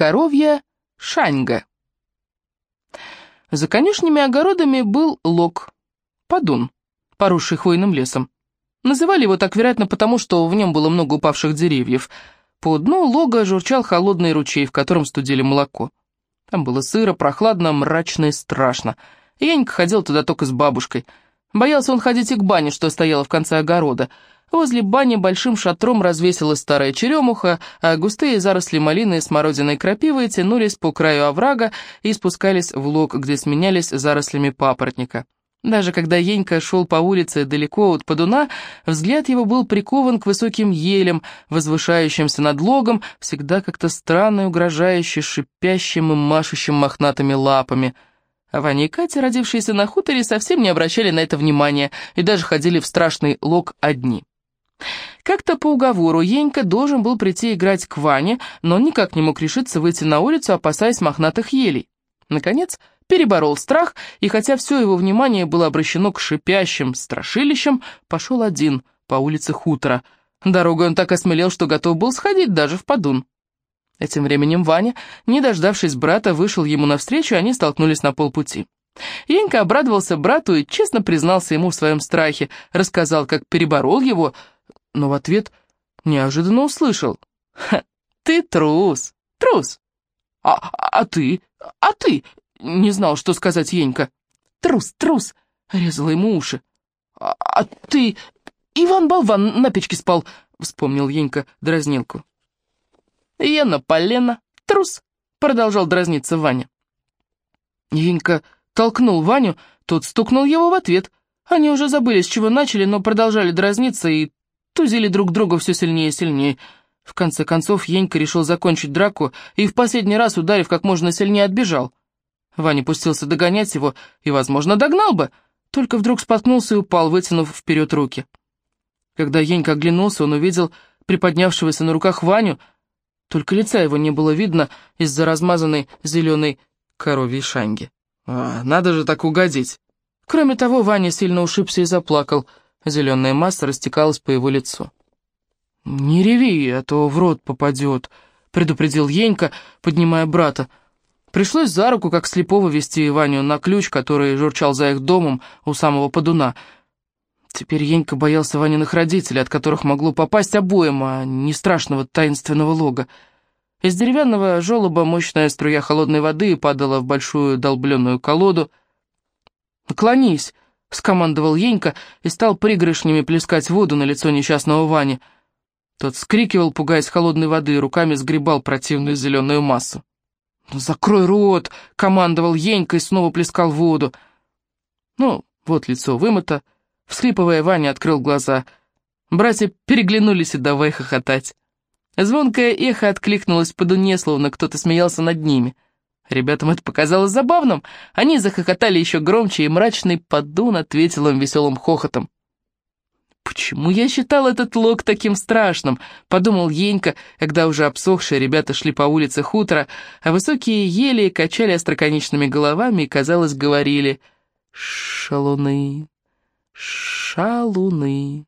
Коровья Шаньга. За конюшнями огородами был лог, подун, поросший хвойным лесом. Называли его так, вероятно, потому что в нем было много упавших деревьев. По дну лога журчал холодный ручей, в котором студили молоко. Там было сыро, прохладно, мрачно и страшно. Янька ходил туда только с бабушкой. Боялся он ходить и к бане, что стояла в конце огорода. Возле бани большим шатром развесилась старая черемуха, а густые заросли малины и смородиной крапивы тянулись по краю оврага и спускались в лог, где сменялись зарослями папоротника. Даже когда Енька шел по улице далеко от подуна, взгляд его был прикован к высоким елям, возвышающимся над логом, всегда как-то странно и угрожающе, шипящим и машущим мохнатыми лапами. А Ваня и Катя, родившиеся на хуторе, совсем не обращали на это внимания и даже ходили в страшный лог одни. Как-то по уговору Енька должен был прийти играть к Ване, но он никак не мог решиться выйти на улицу, опасаясь мохнатых елей. Наконец, переборол страх, и хотя все его внимание было обращено к шипящим страшилищам, пошел один по улице хутора. Дорогой он так осмелел, что готов был сходить даже в подун. Этим временем Ваня, не дождавшись брата, вышел ему навстречу, и они столкнулись на полпути. Енька обрадовался брату и честно признался ему в своем страхе, рассказал, как переборол его, но в ответ неожиданно услышал. «Ты трус, трус!» «А, а ты? А ты?» — не знал, что сказать Енька. «Трус, трус!» — резала ему уши. «А, а ты... Иван-болван на печке спал!» — вспомнил Енька дразнилку. «Я на полено, трус!» — продолжал дразниться Ваня. Енька толкнул Ваню, тот стукнул его в ответ. Они уже забыли, с чего начали, но продолжали дразниться и тузили друг друга все сильнее и сильнее. В конце концов, Енька решил закончить драку и в последний раз, ударив как можно сильнее, отбежал. Ваня пустился догонять его и, возможно, догнал бы, только вдруг споткнулся и упал, вытянув вперед руки. Когда Енька оглянулся, он увидел приподнявшегося на руках Ваню, только лица его не было видно из-за размазанной зеленой коровьей шанги. А, надо же так угодить. Кроме того, Ваня сильно ушибся и заплакал — Зеленая масса растекалась по его лицу. «Не реви, а то в рот попадет», — предупредил Енька, поднимая брата. Пришлось за руку, как слепого, вести Ваню на ключ, который журчал за их домом у самого подуна. Теперь Енька боялся Ваниных родителей, от которых могло попасть обоим, а не страшного таинственного лога. Из деревянного желоба мощная струя холодной воды падала в большую долбленную колоду. «Наклонись!» — скомандовал Енька и стал пригоршнями плескать воду на лицо несчастного Вани. Тот скрикивал, пугаясь холодной воды, и руками сгребал противную зеленую массу. «Ну, «Закрой рот!» — командовал Енька и снова плескал воду. Ну, вот лицо вымыто. Всхлипывая, Ваня открыл глаза. Братья переглянулись и давай хохотать. Звонкое эхо откликнулось по дуне, словно кто-то смеялся над ними — Ребятам это показалось забавным. Они захохотали еще громче, и мрачный поддун ответил им веселым хохотом. «Почему я считал этот лог таким страшным?» — подумал Енька, когда уже обсохшие ребята шли по улице хутора, а высокие ели качали остроконечными головами и, казалось, говорили «Шалуны, шалуны».